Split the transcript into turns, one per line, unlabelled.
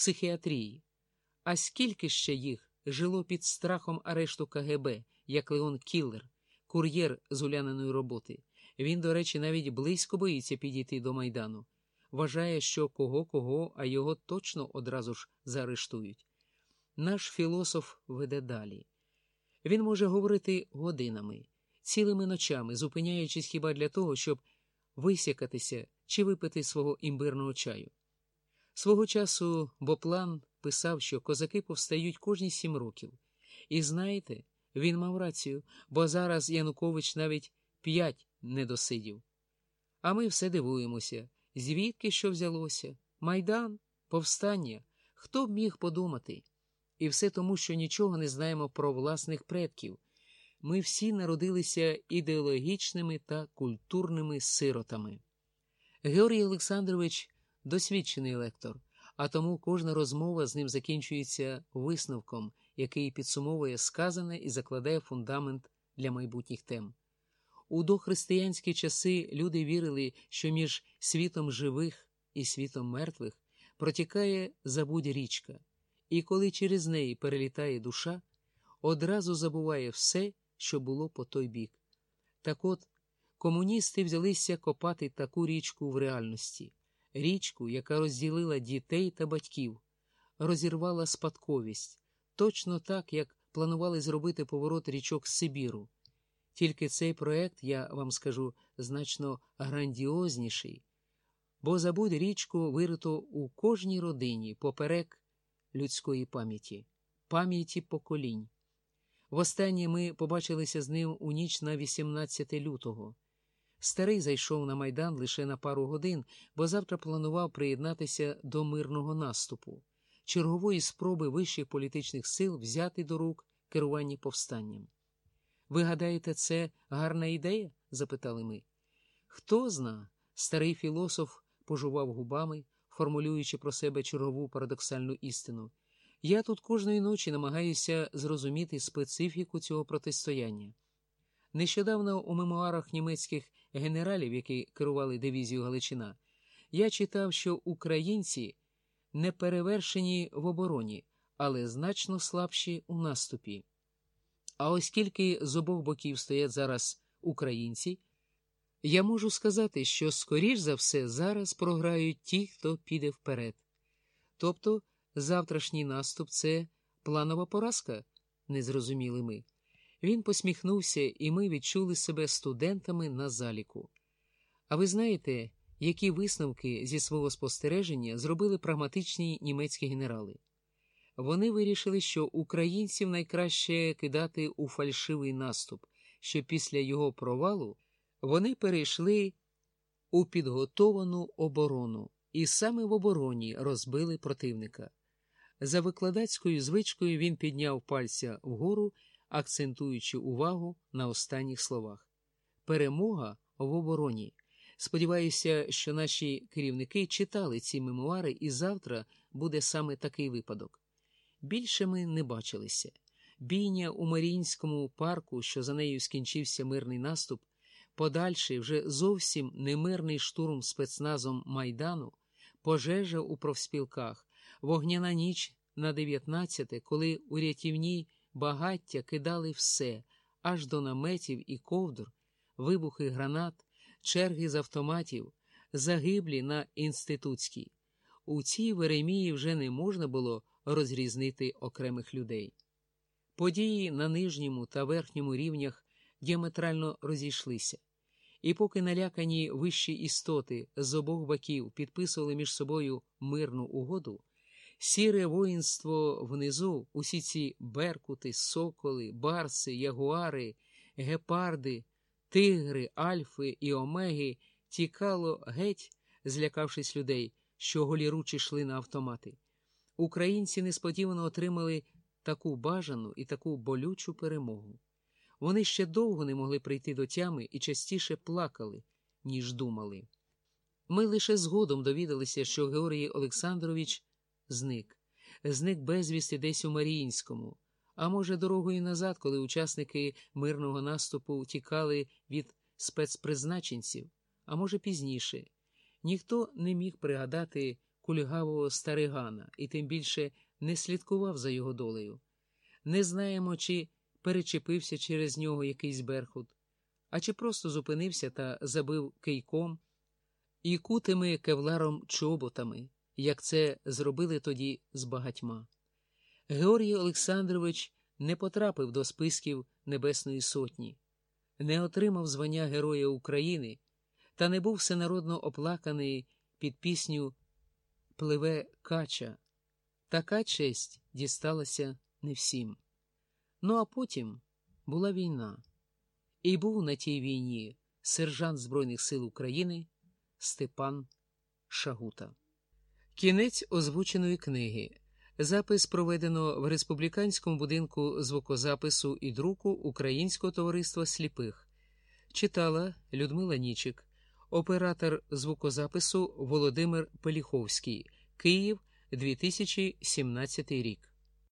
психіатрії. А скільки ще їх жило під страхом арешту КГБ, як Леон Кіллер, кур'єр з уляниної роботи. Він, до речі, навіть близько боїться підійти до Майдану. Вважає, що кого кого, а його точно одразу ж заарештують. Наш філософ веде далі. Він може говорити годинами, цілими ночами, зупиняючись хіба для того, щоб висякатися чи випити свого імбирного чаю. Свого часу Боплан писав, що козаки повстають кожні сім років. І знаєте, він мав рацію, бо зараз Янукович навіть п'ять не досидів. А ми все дивуємося, звідки що взялося? Майдан, повстання, хто б міг подумати? І все тому, що нічого не знаємо про власних предків. Ми всі народилися ідеологічними та культурними сиротами. Георгій Олександрович досвідчений лектор, а тому кожна розмова з ним закінчується висновком, який підсумовує сказане і закладає фундамент для майбутніх тем. У дохристиянські часи люди вірили, що між світом живих і світом мертвих протікає забудь річка, і коли через неї перелітає душа, одразу забуває все, що було по той бік. Так от, комуністи взялися копати таку річку в реальності, річку, яка розділила дітей та батьків, розірвала спадковість, точно так, як планували зробити поворот річок Сибіру. Тільки цей проект, я вам скажу, значно грандіозніший, бо забудь річку вирито у кожній родині поперек людської пам'яті, пам'яті поколінь. Востаннє ми побачилися з ним у ніч на 18 лютого. Старий зайшов на майдан лише на пару годин, бо завтра планував приєднатися до мирного наступу, чергової спроби вищих політичних сил взяти до рук керування повстанням. Ви гадаєте, це гарна ідея? запитали ми. Хто зна, старий філософ пожував губами, формулюючи про себе чергову парадоксальну істину. Я тут кожної ночі намагаюся зрозуміти специфіку цього протистояння. Нещодавно у мемуарах німецьких генералів, які керували дивізією Галичина, я читав, що українці не перевершені в обороні, але значно слабші у наступі. А оскільки з обох боків стоять зараз українці, я можу сказати, що, скоріш за все, зараз програють ті, хто піде вперед. Тобто завтрашній наступ це планова поразка, не зрозуміли ми. Він посміхнувся, і ми відчули себе студентами на заліку. А ви знаєте, які висновки зі свого спостереження зробили прагматичні німецькі генерали? Вони вирішили, що українців найкраще кидати у фальшивий наступ, що після його провалу вони перейшли у підготовану оборону і саме в обороні розбили противника. За викладацькою звичкою він підняв пальця вгору, акцентуючи увагу на останніх словах. Перемога в обороні. Сподіваюся, що наші керівники читали ці мемуари, і завтра буде саме такий випадок. Більше ми не бачилися. Бійня у Маріїнському парку, що за нею скінчився мирний наступ, подальший вже зовсім немирний штурм спецназом Майдану, пожежа у профспілках, вогняна ніч на 19, коли у рятівній багаття кидали все, аж до наметів і ковдр, вибухи гранат, черги з автоматів, загиблі на інститутській. У цій Веремії вже не можна було розрізнити окремих людей. Події на нижньому та верхньому рівнях діаметрально розійшлися, і поки налякані вищі істоти з обох боків підписували між собою мирну угоду, сіре воїнство внизу, усі ці беркути, соколи, барси, ягуари, гепарди, тигри, альфи і омеги тікало геть, злякавшись людей, що голіручі йшли на автомати. Українці несподівано отримали таку бажану і таку болючу перемогу. Вони ще довго не могли прийти до тями і частіше плакали, ніж думали. Ми лише згодом довідалися, що Георгій Олександрович зник, зник безвісти десь у Маріїнському, а може, дорогою назад, коли учасники мирного наступу тікали від спецпризначенців, а може, пізніше. Ніхто не міг пригадати. кульгавого старигана і тим більше не слідкував за його долею. Не знаємо, чи перечепився через нього якийсь берхут, а чи просто зупинився та забив кийком і кутими кевларом чоботами, як це зробили тоді з багатьма. Георгій Олександрович не потрапив до списків Небесної Сотні, не отримав звання Героя України та не був всенародно оплаканий під пісню Пливе Кача. Така честь дісталася не всім. Ну а потім була війна, і був на тій війні сержант Збройних сил України Степан Шагута. Кінець озвученої книги. Запис проведено в республіканському будинку звукозапису і друку Українського товариства сліпих. Читала Людмила Нічик, оператор звукозапису Володимир Пеліховський, Київ, 2017 рік.